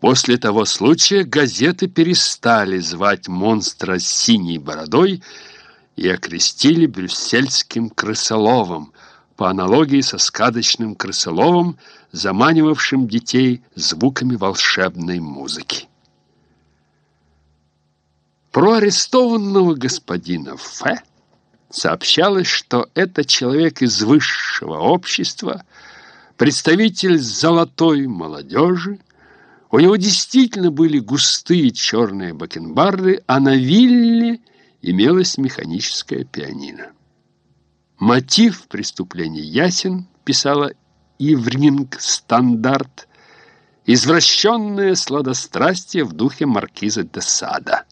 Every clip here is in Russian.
После того случая газеты перестали звать монстра синей бородой и окрестили брюссельским крысоловом, по аналогии со сказочным крысоловом, заманивавшим детей звуками волшебной музыки. Про арестованного господина Ф. сообщалось, что это человек из высшего общества, представитель золотой молодежи, у него действительно были густые черные бакенбарды, а на вилле имелась механическая пианино. Мотив преступления ясен, писала Ивринг Стандарт, извращенное сладострастие в духе маркиза де Сада.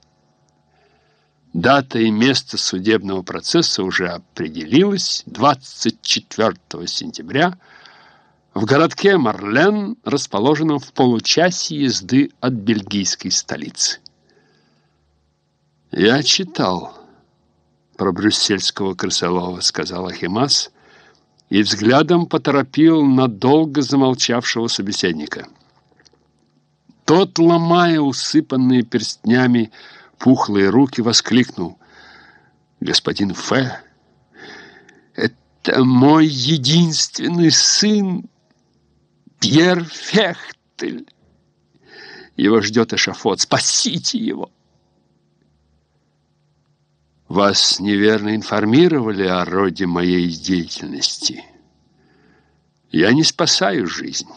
Дата и место судебного процесса уже определилось 24 сентября в городке Марлен, расположенном в получасе езды от бельгийской столицы. «Я читал про брюссельского крысолова», — сказал Ахимас, и взглядом поторопил надолго замолчавшего собеседника. Тот, ломая усыпанные перстнями пухлые руки, воскликнул. «Господин Ф, это мой единственный сын!» Пьер Фехтель. Его ждет эшафот. Спасите его! Вас неверно информировали о роде моей деятельности. Я не спасаю жизнь.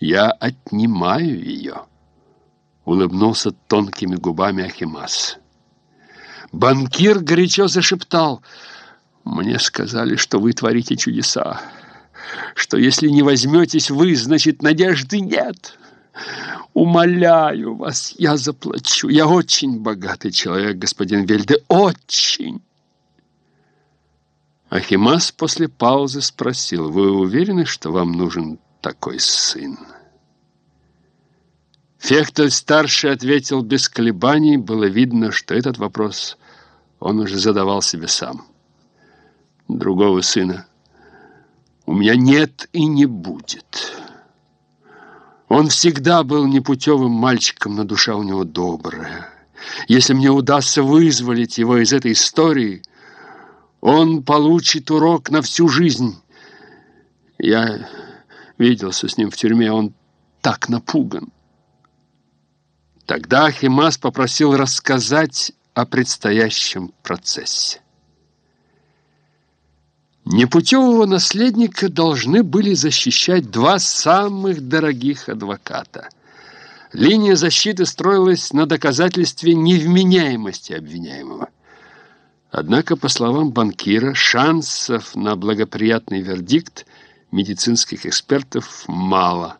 Я отнимаю ее. Улыбнулся тонкими губами Ахимас. Банкир горячо зашептал. Мне сказали, что вы творите чудеса что если не возьметесь вы, значит, надежды нет. Умоляю вас, я заплачу. Я очень богатый человек, господин Вельде, очень. Ахимас после паузы спросил, вы уверены, что вам нужен такой сын? Фехтель-старший ответил без колебаний. Было видно, что этот вопрос он уже задавал себе сам. Другого сына у меня нет и не будет. Он всегда был непутевым мальчиком, но душа у него добрая. Если мне удастся вызволить его из этой истории, он получит урок на всю жизнь. Я виделся с ним в тюрьме, он так напуган. Тогда Химас попросил рассказать о предстоящем процессе. Непутевого наследника должны были защищать два самых дорогих адвоката. Линия защиты строилась на доказательстве невменяемости обвиняемого. Однако, по словам банкира, шансов на благоприятный вердикт медицинских экспертов мало.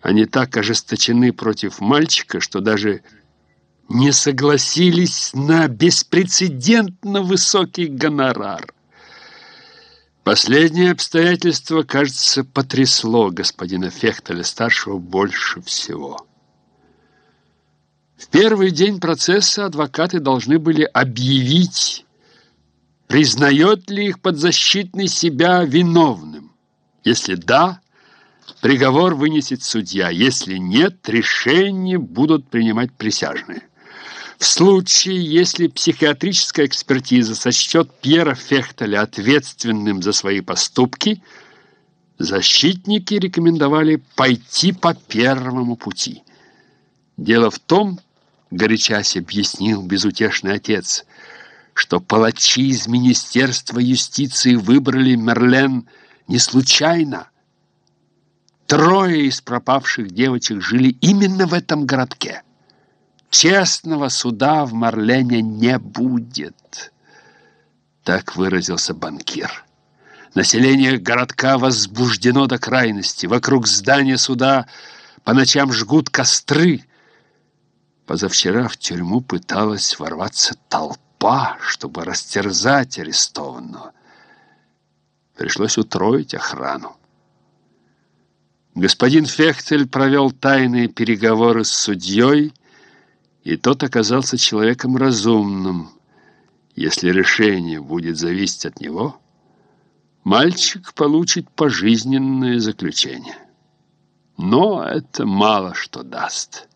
Они так ожесточены против мальчика, что даже не согласились на беспрецедентно высокий гонорар. Последнее обстоятельство, кажется, потрясло господина Фехтеля-старшего больше всего. В первый день процесса адвокаты должны были объявить, признает ли их подзащитный себя виновным. Если да, приговор вынесет судья. Если нет, решение будут принимать присяжные. В случае, если психиатрическая экспертиза сочтет Пьера Фехтеля ответственным за свои поступки, защитники рекомендовали пойти по первому пути. Дело в том, горячась объяснил безутешный отец, что палачи из Министерства юстиции выбрали Мерлен не случайно. Трое из пропавших девочек жили именно в этом городке. Честного суда в Марлене не будет. Так выразился банкир. Население городка возбуждено до крайности. Вокруг здания суда по ночам жгут костры. Позавчера в тюрьму пыталась ворваться толпа, чтобы растерзать арестованного. Пришлось утроить охрану. Господин Фехтель провел тайные переговоры с судьей, и тот оказался человеком разумным. Если решение будет зависеть от него, мальчик получит пожизненное заключение. но это мало что даст».